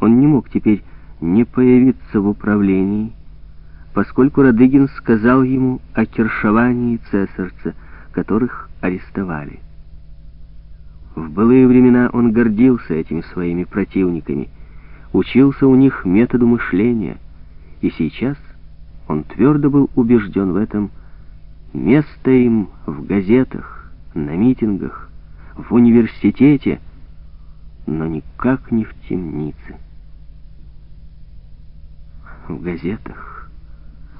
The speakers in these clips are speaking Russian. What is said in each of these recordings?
Он не мог теперь не появиться в управлении, поскольку Радыгин сказал ему о Кершовании цесарца, которых арестовали. В былые времена он гордился этими своими противниками, учился у них методу мышления, и сейчас он твердо был убежден в этом, место им в газетах, на митингах, в университете, но никак не в темнице. В газетах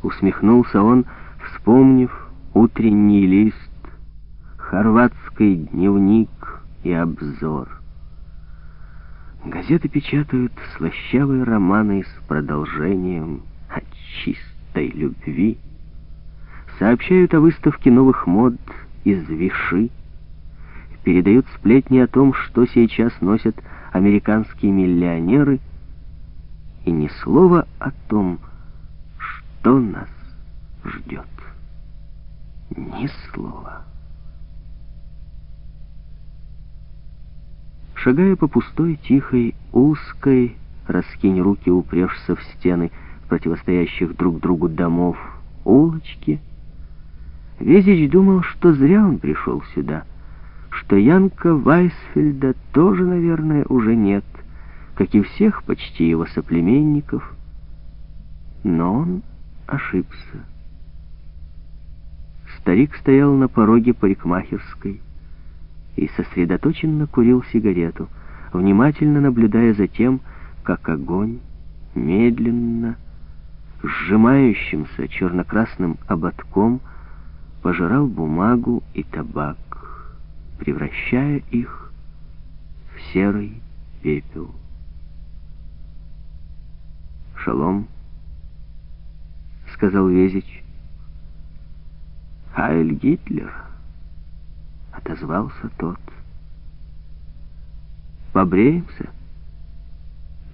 усмехнулся он, вспомнив утренний лист, хорватский дневник и обзор. Газеты печатают слащавые романы с продолжением о чистой любви, сообщают о выставке новых мод из Виши, передают сплетни о том, что сейчас носят американские миллионеры, и ни слова о том, что нас ждет. Ни слова. Шагая по пустой, тихой, узкой, раскинь руки, упрешься в стены противостоящих друг другу домов, улочки, Везич думал, что зря он пришел сюда — что Янка Вайсфельда тоже, наверное, уже нет, как и всех почти его соплеменников. Но он ошибся. Старик стоял на пороге парикмахерской и сосредоточенно курил сигарету, внимательно наблюдая за тем, как огонь медленно, сжимающимся черно-красным ободком, пожирал бумагу и табак превращая их в серый пепел. «Шалом», — сказал Везич. «Хайль Гитлер», — отозвался тот. «Побреемся?»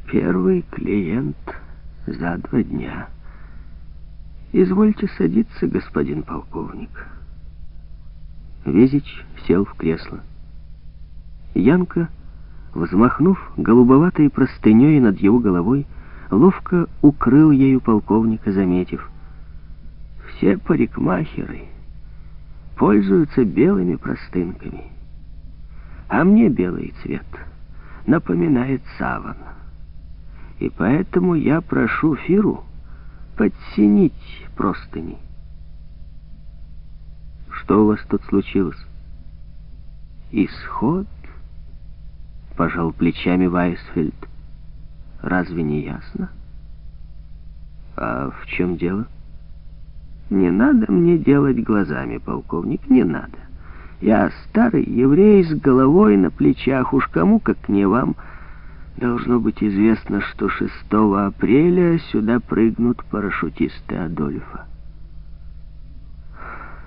«Первый клиент за два дня. Извольте садиться, господин полковник». Везич сел в кресло. Янка, взмахнув голубоватой простыней над его головой, ловко укрыл ею полковника, заметив. «Все парикмахеры пользуются белыми простынками, а мне белый цвет напоминает саван. И поэтому я прошу Фиру подсинить простыни». Что у вас тут случилось? Исход? Пожал плечами Вайсфельд. Разве не ясно? А в чем дело? Не надо мне делать глазами, полковник, не надо. Я старый еврей с головой на плечах, уж кому, как не вам, должно быть известно, что 6 апреля сюда прыгнут парашютисты Адольфа.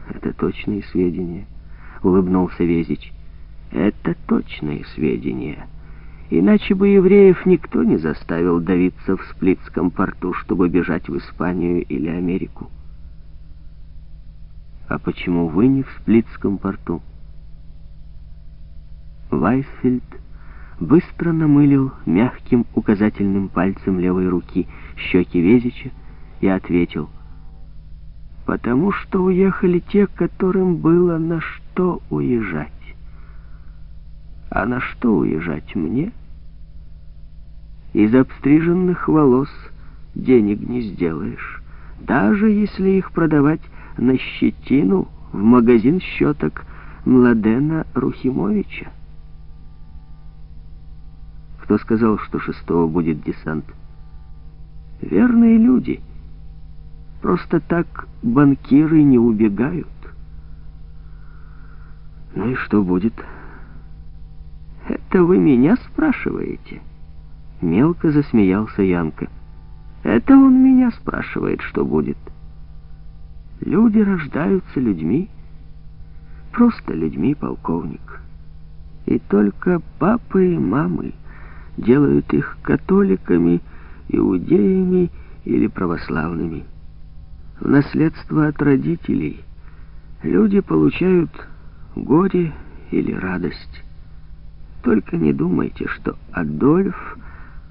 Это точные сведения, улыбнулся Везич. Это точные сведения. Иначе бы евреев никто не заставил давиться в Сплитском порту, чтобы бежать в Испанию или Америку. А почему вы не в Сплитском порту? Вайсфельд быстро намылил мягким указательным пальцем левой руки щеки Везича и ответил — потому что уехали те, которым было на что уезжать. А на что уезжать мне? Из обстриженных волос денег не сделаешь, даже если их продавать на щетину в магазин щеток Младена Рухимовича. Кто сказал, что шестого будет десант? Верные люди — Просто так банкиры не убегают. Ну и что будет? Это вы меня спрашиваете? Мелко засмеялся Янка. Это он меня спрашивает, что будет. Люди рождаются людьми, просто людьми, полковник. И только папы и мамы делают их католиками, иудеями или православными в наследство от родителей люди получают горе или радость. Только не думайте, что Адольф